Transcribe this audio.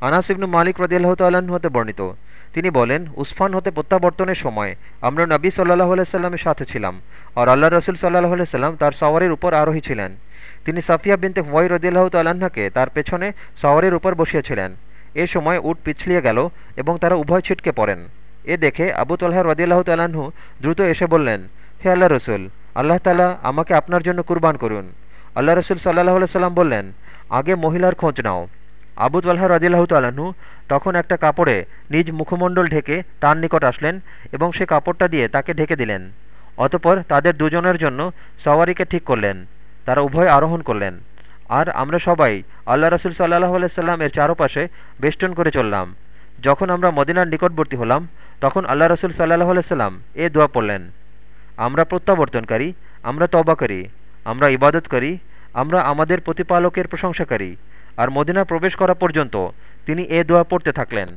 আনাস ইবনু মালিক রদিয়াল্লাহ তাল্লাহ্ন হতে বর্ণিত। তিনি বলেন, উসফান হতে প্রত্যাবর্তনের সময় আমরা নবী সাল্লাহ সাল্লামের সাথে ছিলাম আর আল্লাহ রসুল সাল্লাহ সাল্লাম তার সওয়ারের উপর আরোহী ছিলেন। তিনি সাফিয়া বিনতে হুয়াই রদিয়াল্লাহ তাল্লাহ্নকে তার পেছনে সওয়ারের উপর বসিয়েছিলেন। এ সময় উট পিছলিয়ে গেল এবং তারা উভয় ছিটকে পড়েন। এ দেখে আবু তল্লাহ রদিয়াল্লাহ তাল্লাহ্ন দ্রুত এসে বললেন, হে আল্লাহ রসুল, আল্লাহ তালা আমাকে আপনার জন্য কুরবান করুন। আল্লাহ রসুল সাল্লাহ সাল্লাম বললেন, আগে মহিলার খোঁজ নাও। আবু তাল্লাহ রাজিল্লাহ তাল্লাহ্ন তখন একটা কাপড়ে নিজ মুখমণ্ডল ঢেকে তার নিকট আসলেন এবং সে কাপড়টা দিয়ে তাকে ঢেকে দিলেন। অতপর তাদের দুজনের জন্য সওয়ারিকে ঠিক করলেন। তারা উভয় আরোহণ করলেন। আর আমরা সবাই আল্লাহ রসুল সাল্লাহ সাল্লাম এর চারপাশে বেষ্টন করে চললাম। যখন আমরা মদিনার নিকটবর্তী হলাম, তখন আল্লাহ রসুল সাল্লাহ সাল্লাম এ দোয়া পড়লেন। আমরা প্রত্যাবর্তনকারী, আমরা তবা করি, আমরা ইবাদত করি, আমরা আমাদের প্রতিপালকের প্রশংসা করি আর মদিনা প্রবেশ করা পর্যন্ত তিনি এ দোয়া পড়তে থাকলেন।